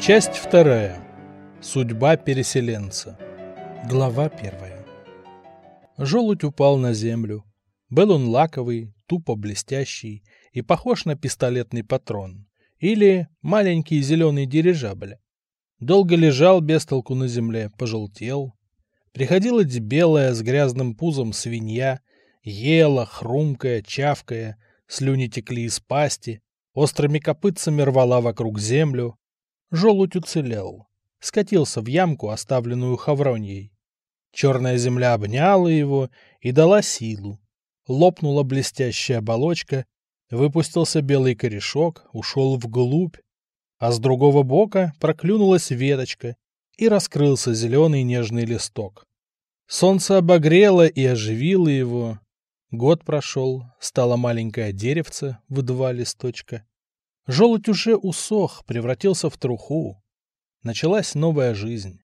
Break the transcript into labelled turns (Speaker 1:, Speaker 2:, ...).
Speaker 1: Часть вторая. Судьба переселенца. Глава первая. Желудь упал на землю. Был он лаковый, тупо блестящий и похож на пистолетный патрон. Или маленький зеленый дирижабль. Долго лежал без толку на земле, пожелтел. Приходилась белая с грязным пузом свинья, ела, хрумкая, чавкая, слюни текли из пасти, острыми копытцами рвала вокруг землю. Желудь уцелел. Скатился в ямку, оставленную хавроньей. Черная земля обняла его и дала силу. Лопнула блестящая оболочка, выпустился белый корешок, ушел вглубь, а с другого бока проклюнулась веточка, и раскрылся зеленый нежный листок. Солнце обогрело и оживило его, Год прошел, стало маленькое деревце в два листочка. Желудь уже усох, превратился в труху. Началась новая жизнь.